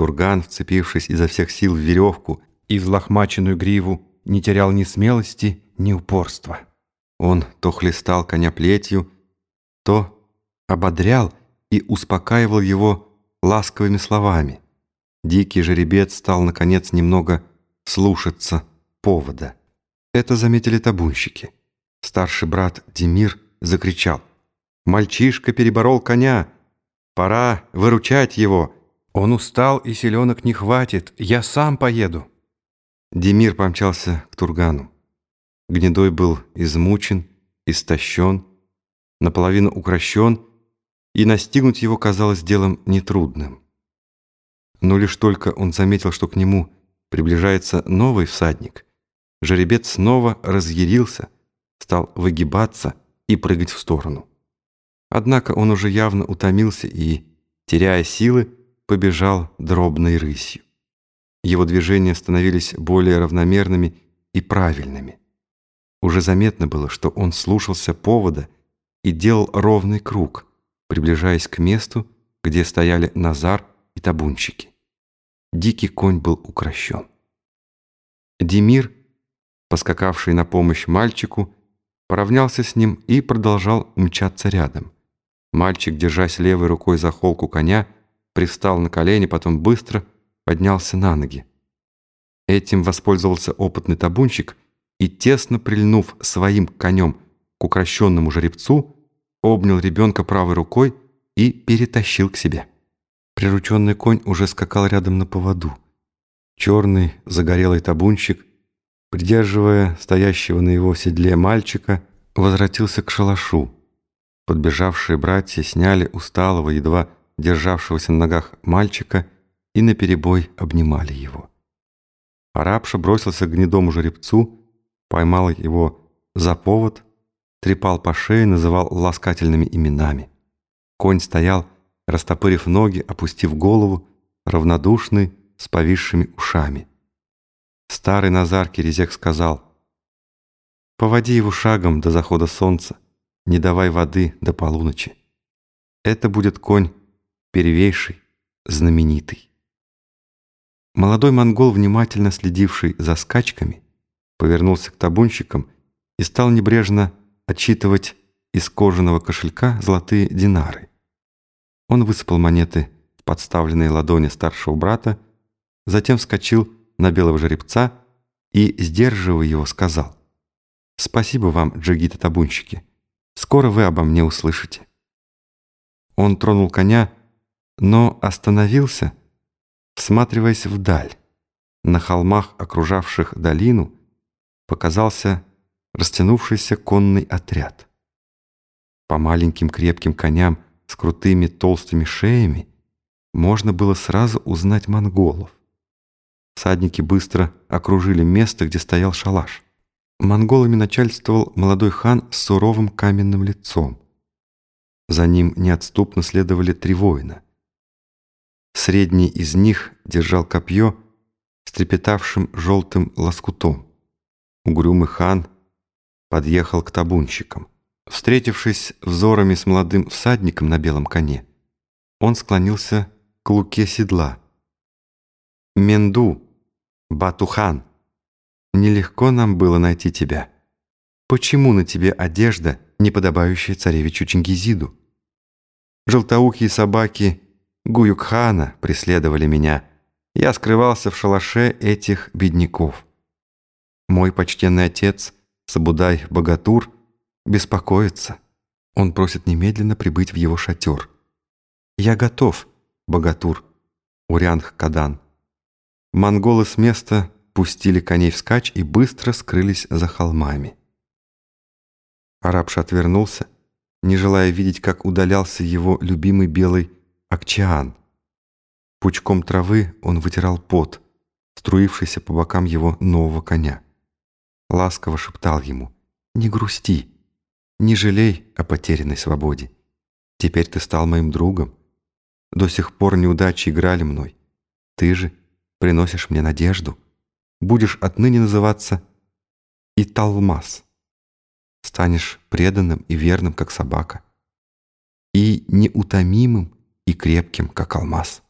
Турган, вцепившись изо всех сил в веревку и взлохмаченную гриву, не терял ни смелости, ни упорства. Он то хлестал коня плетью, то ободрял и успокаивал его ласковыми словами. Дикий жеребец стал, наконец, немного слушаться повода. Это заметили табунщики. Старший брат Демир закричал. «Мальчишка переборол коня! Пора выручать его! Он устал и селенок не хватит! Я сам поеду!» Демир помчался к Тургану. Гнедой был измучен, истощен, наполовину укращен, и настигнуть его казалось делом нетрудным. Но лишь только он заметил, что к нему приближается новый всадник, жеребец снова разъярился, стал выгибаться и прыгать в сторону. Однако он уже явно утомился и, теряя силы, побежал дробной рысью. Его движения становились более равномерными и правильными. Уже заметно было, что он слушался повода и делал ровный круг, приближаясь к месту, где стояли Назар и табунчики. Дикий конь был укращен. Демир, поскакавший на помощь мальчику, поравнялся с ним и продолжал мчаться рядом. Мальчик, держась левой рукой за холку коня, привстал на колени, потом быстро поднялся на ноги. Этим воспользовался опытный табунщик и, тесно прильнув своим конем к укращенному жеребцу, обнял ребенка правой рукой и перетащил к себе. Прирученный конь уже скакал рядом на поводу. Черный, загорелый табунщик, придерживая стоящего на его седле мальчика, возвратился к шалашу. Подбежавшие братья сняли усталого, едва державшегося на ногах мальчика и наперебой обнимали его. Арабша бросился к гнедому жеребцу, поймал его за повод, трепал по шее, называл ласкательными именами. Конь стоял, растопырив ноги, опустив голову, равнодушный, с повисшими ушами. Старый Назар Кирезек сказал, «Поводи его шагом до захода солнца, не давай воды до полуночи. Это будет конь первейший, знаменитый». Молодой монгол, внимательно следивший за скачками, повернулся к табунщикам и стал небрежно отчитывать из кожаного кошелька золотые динары. Он высыпал монеты в подставленные ладони старшего брата, затем вскочил на белого жеребца и, сдерживая его, сказал «Спасибо вам, джигиты-табунщики, скоро вы обо мне услышите». Он тронул коня, но остановился, всматриваясь вдаль. На холмах, окружавших долину, показался растянувшийся конный отряд. По маленьким крепким коням с крутыми толстыми шеями можно было сразу узнать монголов. Всадники быстро окружили место, где стоял шалаш. Монголами начальствовал молодой хан с суровым каменным лицом. За ним неотступно следовали три воина. Средний из них держал копье с трепетавшим желтым лоскутом. Угрюмый хан подъехал к табунщикам. Встретившись взорами с молодым всадником на белом коне, он склонился к луке седла. «Менду, Батухан, нелегко нам было найти тебя. Почему на тебе одежда, не подобающая царевичу Чингизиду? Желтоухие собаки Гуюкхана преследовали меня. Я скрывался в шалаше этих бедняков. Мой почтенный отец, Сабудай Богатур, беспокоится. Он просит немедленно прибыть в его шатер. Я готов, Богатур, Урянг Кадан. Монголы с места пустили коней вскачь и быстро скрылись за холмами. Арабш отвернулся, не желая видеть, как удалялся его любимый белый Акчаан. Пучком травы он вытирал пот, струившийся по бокам его нового коня. Ласково шептал ему «Не грусти, не жалей о потерянной свободе. Теперь ты стал моим другом. До сих пор неудачи играли мной. Ты же приносишь мне надежду. Будешь отныне называться Италмас. Станешь преданным и верным, как собака, и неутомимым, и крепким, как алмаз.